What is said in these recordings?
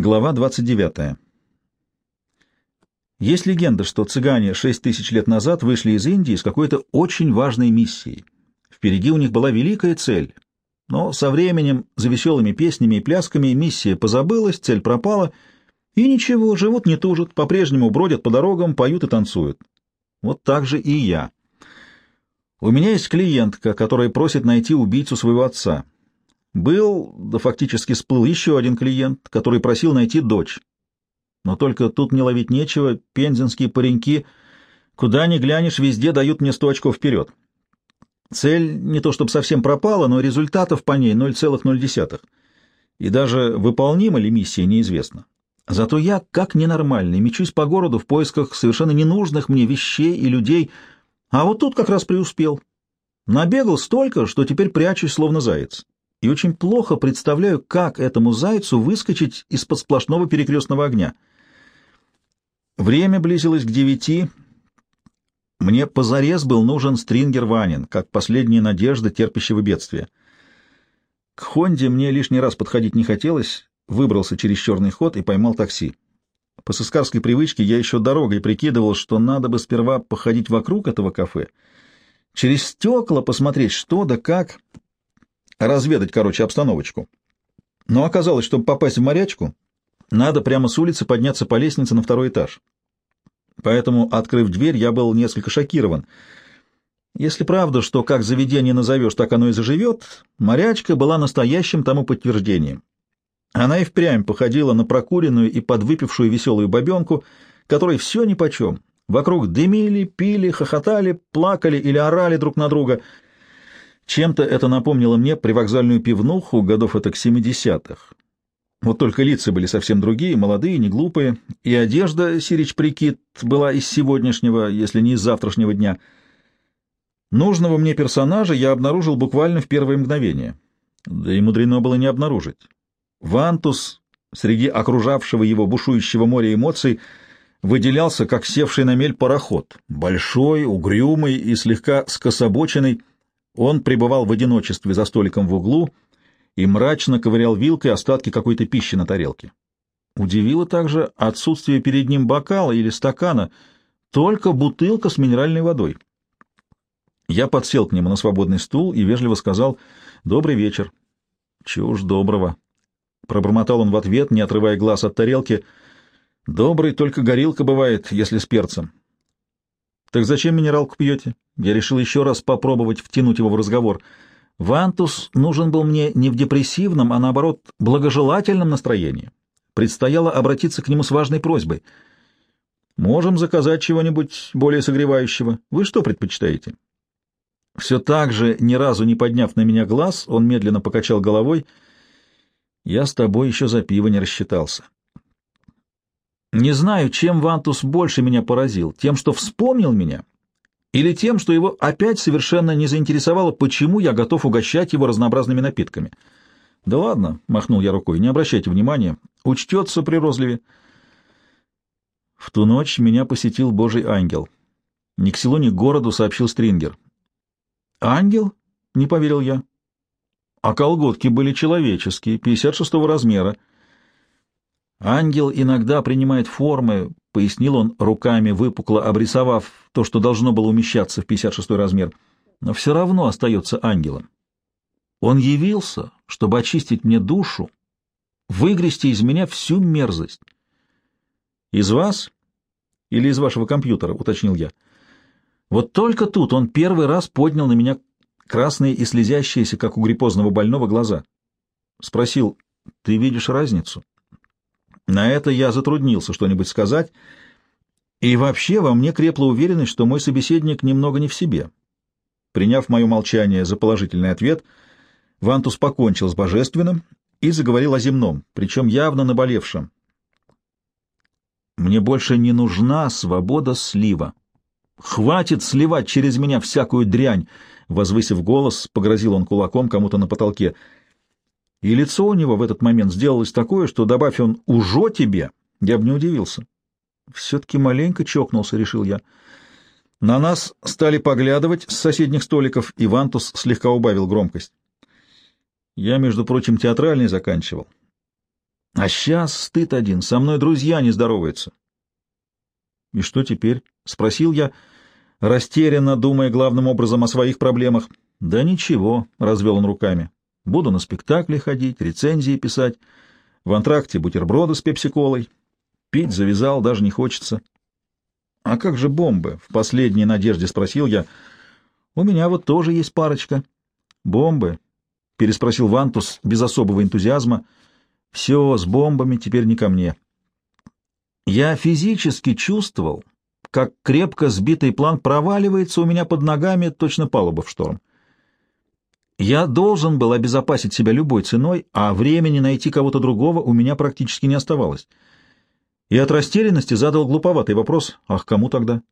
Глава 29. Есть легенда, что цыгане шесть тысяч лет назад вышли из Индии с какой-то очень важной миссией. Впереди у них была великая цель. Но со временем, за веселыми песнями и плясками, миссия позабылась, цель пропала, и ничего, живут не тужат, по-прежнему бродят по дорогам, поют и танцуют. Вот так же и я. У меня есть клиентка, которая просит найти убийцу своего отца. Был, да фактически сплыл еще один клиент, который просил найти дочь. Но только тут не ловить нечего, пензенские пареньки, куда ни глянешь, везде дают мне сто очков вперед. Цель не то чтобы совсем пропала, но результатов по ней 0,0. И даже выполнима ли миссия, неизвестно. Зато я, как ненормальный, мечусь по городу в поисках совершенно ненужных мне вещей и людей, а вот тут как раз преуспел. Набегал столько, что теперь прячусь, словно заяц и очень плохо представляю, как этому зайцу выскочить из-под сплошного перекрестного огня. Время близилось к девяти. Мне позарез был нужен стрингер Ванин, как последняя надежда терпящего бедствия. К Хонде мне лишний раз подходить не хотелось, выбрался через черный ход и поймал такси. По сыскарской привычке я еще дорогой прикидывал, что надо бы сперва походить вокруг этого кафе, через стекла посмотреть, что да как, разведать, короче, обстановочку. Но оказалось, чтобы попасть в морячку, надо прямо с улицы подняться по лестнице на второй этаж. Поэтому, открыв дверь, я был несколько шокирован. Если правда, что как заведение назовешь, так оно и заживет, морячка была настоящим тому подтверждением. Она и впрямь походила на прокуренную и подвыпившую веселую бабенку, которой все нипочем. Вокруг дымили, пили, хохотали, плакали или орали друг на друга — чем-то это напомнило мне привокзальную пивнуху годов это к семидесятых. Вот только лица были совсем другие, молодые, не глупые, и одежда, сирич прикид, была из сегодняшнего, если не из завтрашнего дня. Нужного мне персонажа я обнаружил буквально в первое мгновение. Да и мудрено было не обнаружить. Вантус среди окружавшего его бушующего моря эмоций выделялся, как севший на мель пароход, большой, угрюмый и слегка скособоченный, он пребывал в одиночестве за столиком в углу и мрачно ковырял вилкой остатки какой-то пищи на тарелке. Удивило также отсутствие перед ним бокала или стакана, только бутылка с минеральной водой. Я подсел к нему на свободный стул и вежливо сказал «Добрый вечер». «Чего уж доброго». Пробормотал он в ответ, не отрывая глаз от тарелки. «Добрый только горилка бывает, если с перцем». «Так зачем минералку пьете?» Я решил еще раз попробовать втянуть его в разговор. Вантус нужен был мне не в депрессивном, а наоборот, благожелательном настроении. Предстояло обратиться к нему с важной просьбой. «Можем заказать чего-нибудь более согревающего. Вы что предпочитаете?» Все так же, ни разу не подняв на меня глаз, он медленно покачал головой. «Я с тобой еще за пиво не рассчитался». Не знаю, чем Вантус больше меня поразил, тем, что вспомнил меня, или тем, что его опять совершенно не заинтересовало, почему я готов угощать его разнообразными напитками. «Да ладно», — махнул я рукой, — «не обращайте внимания, учтется при розливе». В ту ночь меня посетил Божий ангел. Ни к селу, ни к городу сообщил Стрингер. «Ангел?» — не поверил я. А колготки были человеческие, 56-го размера. Ангел иногда принимает формы, — пояснил он руками, выпукло обрисовав то, что должно было умещаться в 56 размер, — но все равно остается ангелом. Он явился, чтобы очистить мне душу, выгрести из меня всю мерзость. — Из вас или из вашего компьютера? — уточнил я. Вот только тут он первый раз поднял на меня красные и слезящиеся, как у гриппозного больного, глаза. Спросил, — ты видишь разницу? На это я затруднился что-нибудь сказать, и вообще во мне крепла уверенность, что мой собеседник немного не в себе. Приняв мое молчание за положительный ответ, Вантус покончил с божественным и заговорил о земном, причем явно наболевшем. «Мне больше не нужна свобода слива. Хватит сливать через меня всякую дрянь!» Возвысив голос, погрозил он кулаком кому-то на потолке — и лицо у него в этот момент сделалось такое, что, добавь он «ужо тебе», я бы не удивился. Все-таки маленько чокнулся, решил я. На нас стали поглядывать с соседних столиков, и Вантус слегка убавил громкость. Я, между прочим, театральный заканчивал. А сейчас стыд один, со мной друзья не здороваются. — И что теперь? — спросил я, растерянно думая главным образом о своих проблемах. — Да ничего, — развел он руками. — Буду на спектакли ходить, рецензии писать, в антракте бутерброды с пепси-колой. Пить завязал, даже не хочется. — А как же бомбы? — в последней надежде спросил я. — У меня вот тоже есть парочка. — Бомбы? — переспросил Вантус без особого энтузиазма. — все, с бомбами теперь не ко мне. Я физически чувствовал, как крепко сбитый план проваливается у меня под ногами, точно палуба в шторм. Я должен был обезопасить себя любой ценой, а времени найти кого-то другого у меня практически не оставалось. И от растерянности задал глуповатый вопрос, ах, кому тогда?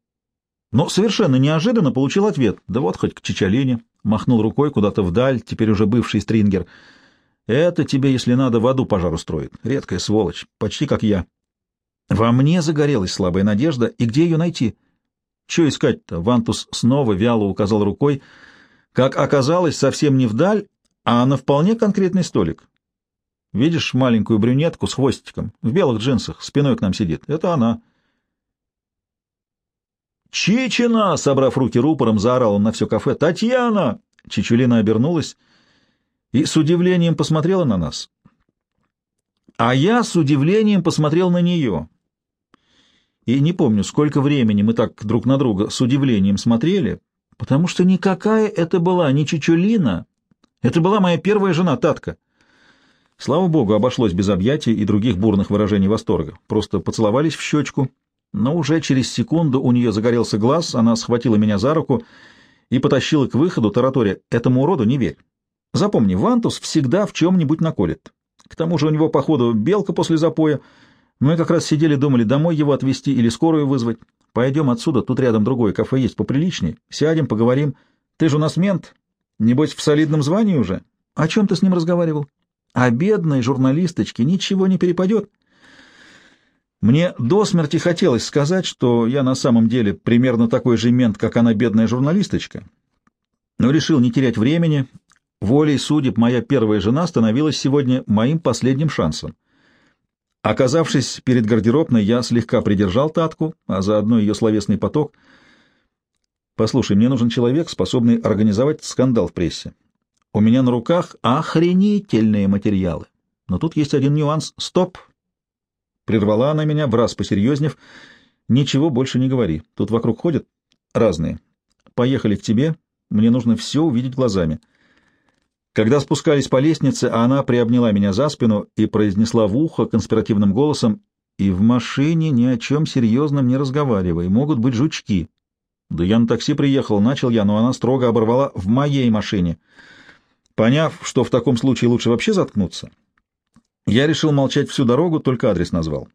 Но совершенно неожиданно получил ответ, да вот хоть к Чичалине, махнул рукой куда-то вдаль, теперь уже бывший стрингер — это тебе, если надо, в аду пожар устроит. Редкая сволочь, почти как я. Во мне загорелась слабая надежда, и где ее найти? Че искать-то? Вантус снова вяло указал рукой. Как оказалось, совсем не вдаль, а на вполне конкретный столик. Видишь маленькую брюнетку с хвостиком, в белых джинсах, спиной к нам сидит? Это она. «Чичина!» — собрав руки рупором, заорал он на все кафе. «Татьяна!» Чичулина обернулась и с удивлением посмотрела на нас. А я с удивлением посмотрел на нее. И не помню, сколько времени мы так друг на друга с удивлением смотрели, потому что никакая это была не Чичулина, это была моя первая жена Татка. Слава богу, обошлось без объятий и других бурных выражений восторга. Просто поцеловались в щечку, но уже через секунду у нее загорелся глаз, она схватила меня за руку и потащила к выходу, таратория «Этому уроду не верь». Запомни, Вантус всегда в чем-нибудь наколет. К тому же у него, походу, белка после запоя. Мы как раз сидели, думали, домой его отвезти или скорую вызвать. Пойдем отсюда, тут рядом другое кафе есть поприличней. Сядем, поговорим. Ты же у нас мент. Небось, в солидном звании уже? О чем ты с ним разговаривал? А бедной журналисточке ничего не перепадет. Мне до смерти хотелось сказать, что я на самом деле примерно такой же мент, как она, бедная журналисточка. Но решил не терять времени Волей судеб моя первая жена становилась сегодня моим последним шансом. Оказавшись перед гардеробной, я слегка придержал Татку, а заодно ее словесный поток. «Послушай, мне нужен человек, способный организовать скандал в прессе. У меня на руках охренительные материалы. Но тут есть один нюанс. Стоп!» Прервала она меня, в раз посерьезнев. «Ничего больше не говори. Тут вокруг ходят разные. Поехали к тебе. Мне нужно все увидеть глазами». Когда спускались по лестнице, она приобняла меня за спину и произнесла в ухо конспиративным голосом «И в машине ни о чем серьезном не разговаривай, могут быть жучки». «Да я на такси приехал», — начал я, но она строго оборвала «в моей машине». Поняв, что в таком случае лучше вообще заткнуться, я решил молчать всю дорогу, только адрес назвал.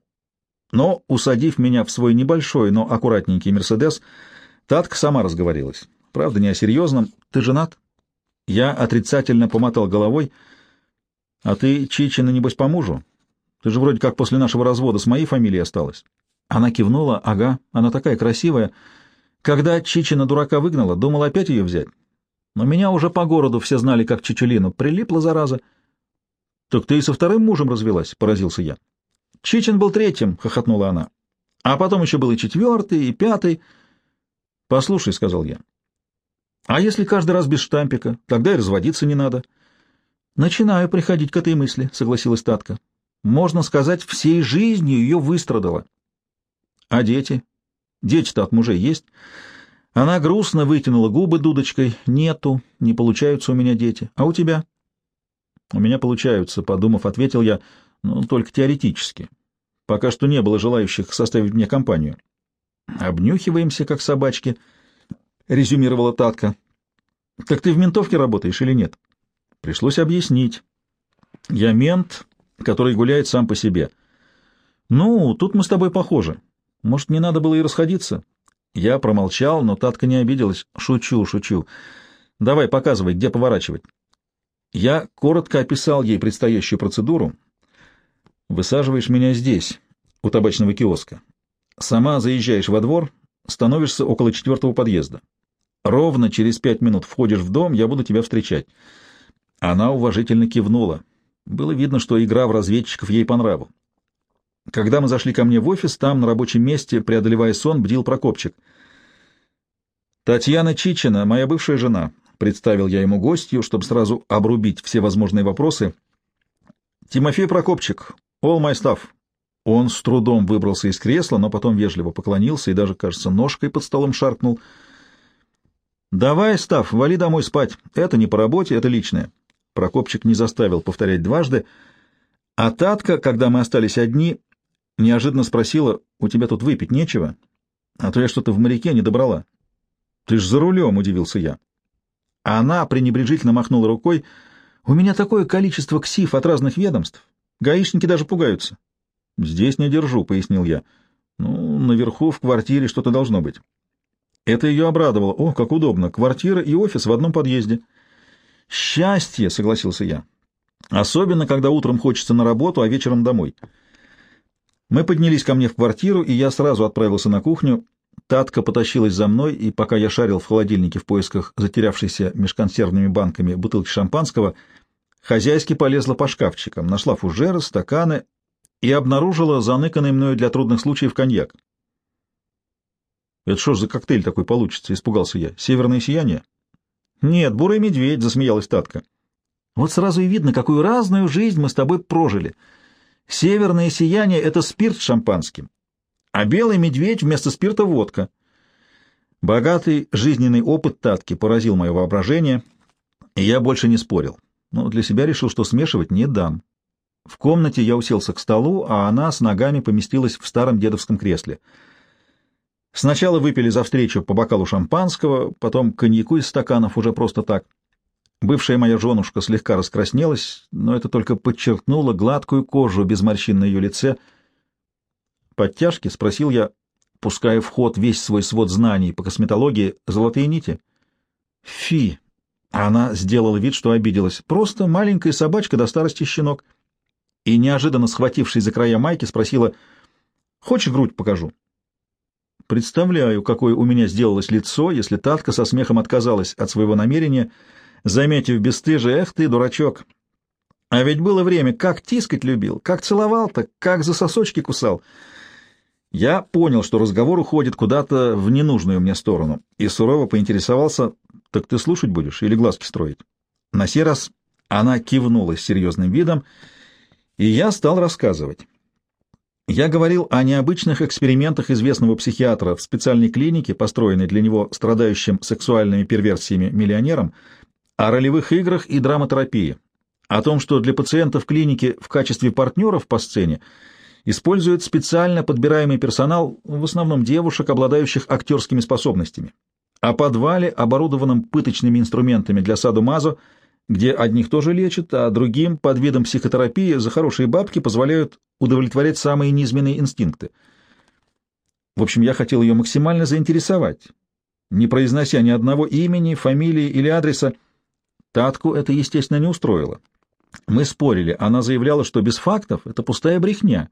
Но, усадив меня в свой небольшой, но аккуратненький «Мерседес», Татка сама разговорилась. Правда, не о серьезном. «Ты женат?» Я отрицательно помотал головой. — А ты, Чичина, небось, по мужу? Ты же вроде как после нашего развода с моей фамилией осталась. Она кивнула. — Ага, она такая красивая. Когда Чичина дурака выгнала, думал опять ее взять. Но меня уже по городу все знали как Чичулину. Прилипла, зараза. — Так ты и со вторым мужем развелась? — поразился я. — Чичин был третьим, — хохотнула она. — А потом еще был и четвертый, и пятый. — Послушай, — сказал я, а если каждый раз без штампика, тогда и разводиться не надо. Начинаю приходить к этой мысли, согласилась Татка. Можно сказать, всей жизнью ее выстрадала. А дети? Дети-то от мужей есть. Она грустно вытянула губы дудочкой. Нету, не получаются у меня дети. А у тебя? У меня получаются, подумав, ответил я, ну, только теоретически. Пока что не было желающих составить мне компанию. Обнюхиваемся, как собачки —— резюмировала Татка. «Так ты в ментовке работаешь или нет?» Пришлось объяснить. «Я мент, который гуляет сам по себе». «Ну, тут мы с тобой похожи. Может, не надо было и расходиться?» Я промолчал, но Татка не обиделась. «Шучу, шучу. Давай, показывай, где поворачивать». Я коротко описал ей предстоящую процедуру. «Высаживаешь меня здесь, у табачного киоска. Сама заезжаешь во двор, становишься около четвертого подъезда. Ровно через пять минут входишь в дом, я буду тебя встречать. Она уважительно кивнула. Было видно, что игра в разведчиков ей по нраву. Когда мы зашли ко мне в офис, там, на рабочем месте, преодолевая сон, бдил Прокопчик. «Татьяна Чичина, моя бывшая жена», — представил я ему гостью, чтобы сразу обрубить все возможные вопросы. «Тимофей Прокопчик, all my stuff». Он с трудом выбрался из кресла, но потом вежливо поклонился и даже, кажется, ножкой под столом шаркнул. «Давай, Став, вали домой спать. Это не по работе, это личное». Прокопчик не заставил повторять дважды, а Татка, когда мы остались одни, неожиданно спросила, «У тебя тут выпить нечего? А то я что-то в моряке не добрала». «Ты ж за рулем», — удивился я. Она пренебрежительно махнула рукой, «У меня такое количество ксив от разных ведомств. Гаишники даже пугаются». «Здесь не держу», — пояснил я. «Ну, наверху в квартире что-то должно быть». Это ее обрадовало. «О, как удобно! Квартира и офис в одном подъезде». «Счастье!» — согласился я. «Особенно, когда утром хочется на работу, а вечером домой». Мы поднялись ко мне в квартиру, и я сразу отправился на кухню. Татка потащилась за мной, и пока я шарил в холодильнике в поисках затерявшейся меж консервными банками бутылки шампанского, хозяйски полезла по шкафчикам, нашла фужеры, стаканы и обнаружила заныканный мною для трудных случаев коньяк. «Это что ж за коктейль такой получится?» — испугался я. «Северное сияние?» «Нет, бурый медведь», — засмеялась Татка. «Вот сразу и видно, какую разную жизнь мы с тобой прожили. Северное сияние — это спирт с шампанским, а белый медведь вместо спирта — водка». Богатый жизненный опыт Татки поразил мое воображение, и я больше не спорил. Но для себя решил, что смешивать не дам. В комнате я уселся к столу, а она с ногами поместилась в старом дедовском кресле — Сначала выпили за встречу по бокалу шампанского, потом коньяку из стаканов уже просто так. Бывшая моя женушка слегка раскраснелась, но это только подчеркнуло гладкую кожу без морщин на ее лице. «Подтяжки?» — спросил я, пуская в ход весь свой свод знаний по косметологии, золотые нити. «Фи!» Она сделала вид, что обиделась. «Просто маленькая собачка до старости щенок». И, неожиданно схватившись за края майки, спросила, «Хочешь грудь покажу?» Представляю, какое у меня сделалось лицо, если Татка со смехом отказалась от своего намерения, заметив бесстыжие, «Эх ты, дурачок!» А ведь было время, как тискать любил, как целовал-то, как за сосочки кусал. Я понял, что разговор уходит куда-то в ненужную мне сторону, и сурово поинтересовался, «Так ты слушать будешь или глазки строить?» На сей раз она кивнула серьезным видом, и я стал рассказывать. Я говорил о необычных экспериментах известного психиатра в специальной клинике, построенной для него страдающим сексуальными перверсиями миллионером, о ролевых играх и драмотерапии, о том, что для пациентов клиники в качестве партнеров по сцене используют специально подбираемый персонал, в основном девушек, обладающих актерскими способностями, о подвале, оборудованном пыточными инструментами для садомазо, где одних тоже лечат, а другим под видом психотерапии за хорошие бабки позволяют удовлетворять самые низменные инстинкты. В общем, я хотел ее максимально заинтересовать, не произнося ни одного имени, фамилии или адреса. Татку это, естественно, не устроило. Мы спорили, она заявляла, что без фактов это пустая брехня.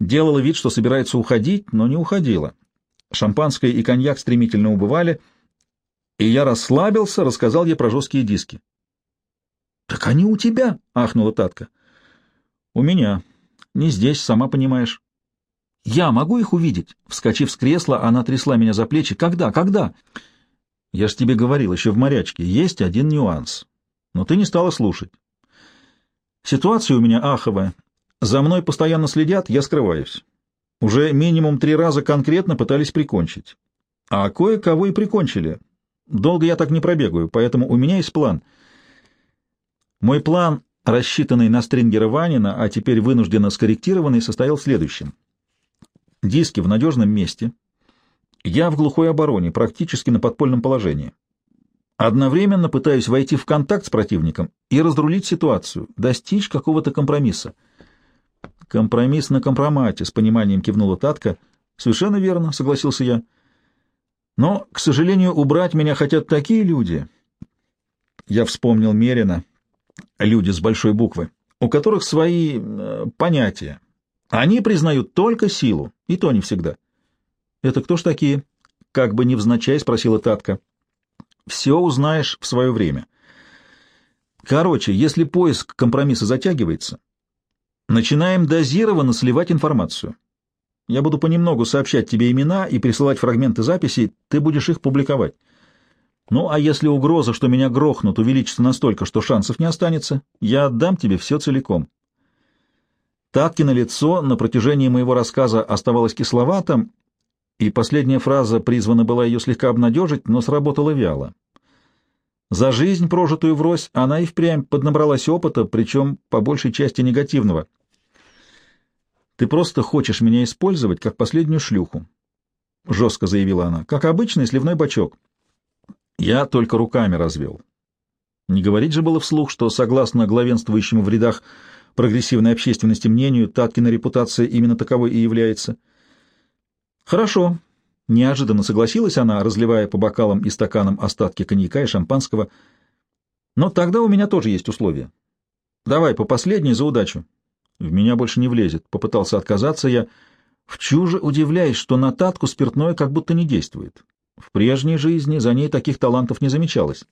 Делала вид, что собирается уходить, но не уходила. Шампанское и коньяк стремительно убывали, и я расслабился, рассказал ей про жесткие диски. — Так они у тебя, — ахнула Татка. — У меня. Не здесь, сама понимаешь. — Я могу их увидеть? Вскочив с кресла, она трясла меня за плечи. — Когда? Когда? — Я ж тебе говорил, еще в морячке. Есть один нюанс. Но ты не стала слушать. Ситуация у меня аховая. За мной постоянно следят, я скрываюсь. Уже минимум три раза конкретно пытались прикончить. А кое-кого и прикончили. Долго я так не пробегаю, поэтому у меня есть план — мой план, рассчитанный на стрингера Ванина, а теперь вынужденно скорректированный, состоял в следующем. Диски в надежном месте. Я в глухой обороне, практически на подпольном положении. Одновременно пытаюсь войти в контакт с противником и разрулить ситуацию, достичь какого-то компромисса. Компромисс на компромате, с пониманием кивнула Татка. Совершенно верно, согласился я. Но, к сожалению, убрать меня хотят такие люди. Я вспомнил Мерина люди с большой буквы, у которых свои э, понятия. Они признают только силу, и то не всегда. «Это кто ж такие?» — как бы невзначай спросила Татка. «Все узнаешь в свое время». Короче, если поиск компромисса затягивается, начинаем дозированно сливать информацию. Я буду понемногу сообщать тебе имена и присылать фрагменты записей, ты будешь их публиковать. Ну, а если угроза, что меня грохнут, увеличится настолько, что шансов не останется, я отдам тебе все целиком. Таткино лицо на протяжении моего рассказа оставалось кисловатым, и последняя фраза призвана была ее слегка обнадежить, но сработала вяло. За жизнь, прожитую врозь, она и впрямь поднабралась опыта, причем по большей части негативного. «Ты просто хочешь меня использовать, как последнюю шлюху», — жестко заявила она, — «как обычный сливной бачок». Я только руками развел. Не говорить же было вслух, что, согласно главенствующему в рядах прогрессивной общественности мнению, Таткина репутация именно таковой и является. «Хорошо», — неожиданно согласилась она, разливая по бокалам и стаканам остатки коньяка и шампанского. «Но тогда у меня тоже есть условия. Давай по последней за удачу». «В меня больше не влезет», — попытался отказаться я, в чуже удивляясь, что на Татку спиртное как будто не действует. В прежней жизни за ней таких талантов не замечалось.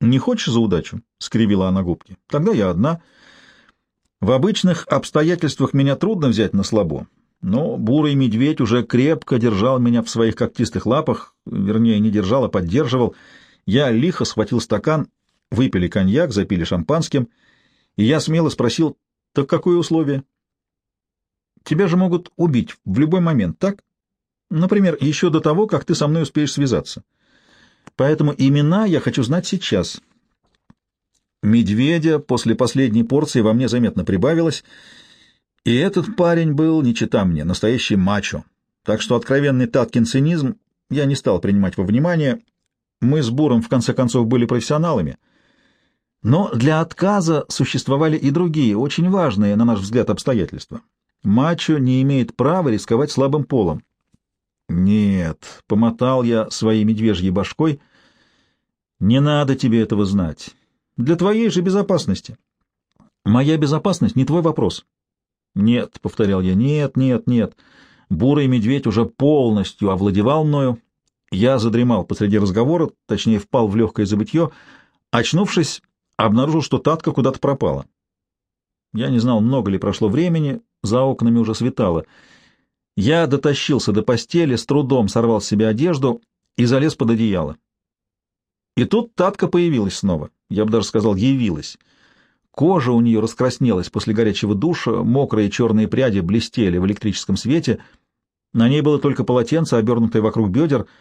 «Не хочешь за удачу?» — скривила она губки. «Тогда я одна». В обычных обстоятельствах меня трудно взять на слабо, но бурый медведь уже крепко держал меня в своих когтистых лапах, вернее, не держал, а поддерживал. Я лихо схватил стакан, выпили коньяк, запили шампанским, и я смело спросил, так какое условие? Тебя же могут убить в любой момент, так? Например, еще до того, как ты со мной успеешь связаться. Поэтому имена я хочу знать сейчас. Медведя после последней порции во мне заметно прибавилось, и этот парень был, не чита мне, настоящий мачо. Так что откровенный Таткин цинизм я не стал принимать во внимание. Мы с Буром, в конце концов, были профессионалами. Но для отказа существовали и другие, очень важные, на наш взгляд, обстоятельства. Мачо не имеет права рисковать слабым полом. Нет, — помотал я своей медвежьей башкой, — не надо тебе этого знать. Для твоей же безопасности. Моя безопасность не твой вопрос. Нет, — повторял я, — нет, нет, нет. Бурый медведь уже полностью овладевал мною. Я задремал посреди разговора, точнее, впал в легкое забытье. Очнувшись, обнаружил, что Татка куда-то пропала. Я не знал, много ли прошло времени, за окнами уже светало. Я дотащился до постели, с трудом сорвал с себя одежду и залез под одеяло. И тут Татка появилась снова, я бы даже сказал, явилась. Кожа у нее раскраснелась после горячего душа, мокрые черные пряди блестели в электрическом свете, на ней было только полотенце, обернутое вокруг бедер —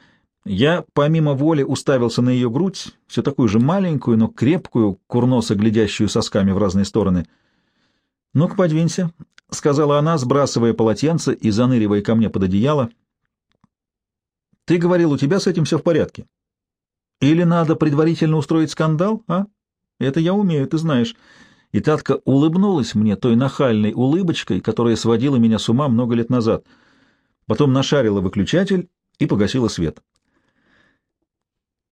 я, помимо воли, уставился на ее грудь, все такую же маленькую, но крепкую, курносо глядящую сосками в разные стороны. «Ну-ка, подвинься», — сказала она, сбрасывая полотенце и заныривая ко мне под одеяло. «Ты говорил, у тебя с этим все в порядке. Или надо предварительно устроить скандал, а? Это я умею, ты знаешь». И Татка улыбнулась мне той нахальной улыбочкой, которая сводила меня с ума много лет назад. Потом нашарила выключатель и погасила свет.